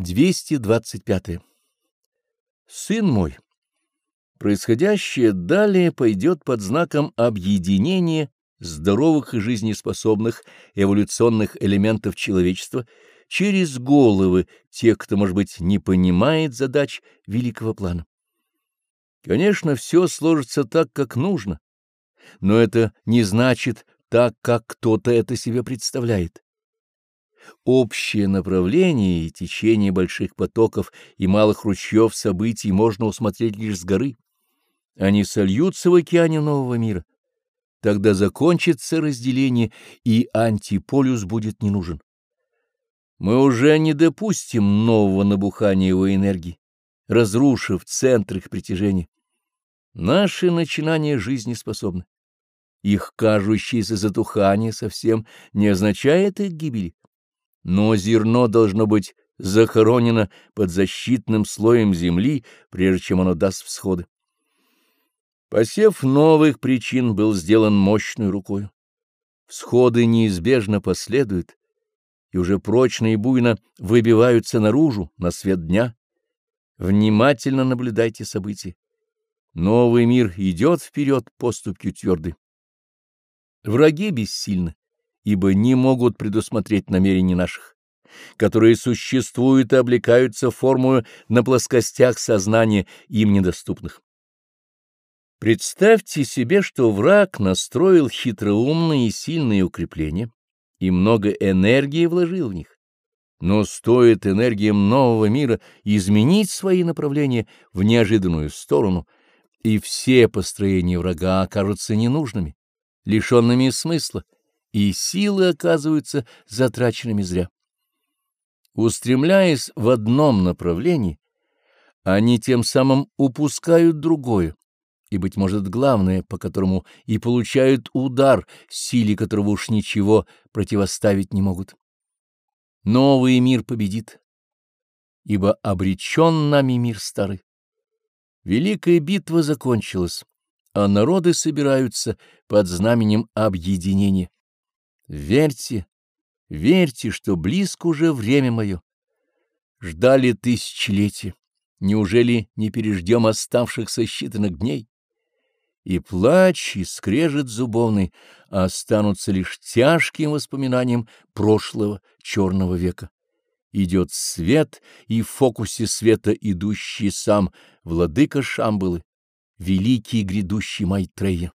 225. Сын мой, происходящее далее пойдет под знаком объединения здоровых и жизнеспособных эволюционных элементов человечества через головы тех, кто, может быть, не понимает задач великого плана. Конечно, все сложится так, как нужно, но это не значит так, как кто-то это себе представляет. Общее направление и течение больших потоков и малых ручьев событий можно усмотреть лишь с горы. Они сольются в океане нового мира. Тогда закончится разделение, и антиполюс будет не нужен. Мы уже не допустим нового набухания его энергии, разрушив центр их притяжения. Наши начинания жизнеспособны. Их кажущееся затухание совсем не означает их гибели но зерно должно быть захоронено под защитным слоем земли, прежде чем оно даст всходы. Посев новых причин был сделан мощной рукой. Всходы неизбежно последуют, и уже прочно и буйно выбиваются наружу, на свет дня. Внимательно наблюдайте события. Новый мир идет вперед поступью твердой. Враги бессильны ибо не могут предусмотреть намерений наших, которые существуют и облекаются формою на плоскостях сознания им недоступных. Представьте себе, что враг настроил хитроумные и сильные укрепления и много энергии вложил в них. Но стоит энергиям нового мира изменить свои направления в неожиданную сторону, и все построения врага окажутся ненужными, лишенными смысла, и силы оказываются затраченными зря. Устремляясь в одном направлении, они тем самым упускают другое, и, быть может, главное, по которому и получают удар, силе которого уж ничего противоставить не могут. Новый мир победит, ибо обречен нами мир старый. Великая битва закончилась, а народы собираются под знаменем объединения. Верьте, верьте, что близко уже время мое. Ждали тысячелетия. Неужели не переждем оставшихся считанных дней? И плач, и скрежет зубовный останутся лишь тяжким воспоминанием прошлого черного века. Идет свет, и в фокусе света идущий сам, владыка Шамбалы, великий грядущий Майтрея.